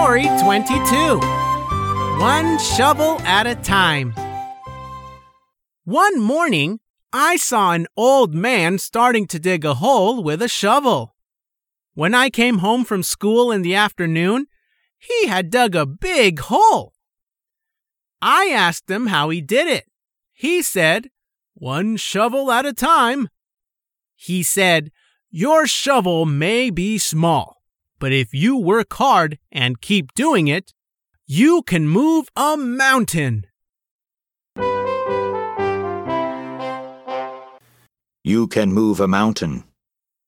Story 22 One Shovel at a Time. One morning, I saw an old man starting to dig a hole with a shovel. When I came home from school in the afternoon, he had dug a big hole. I asked him how he did it. He said, One shovel at a time. He said, Your shovel may be small, but if you work hard and keep doing it, you can move a mountain. You can move a mountain.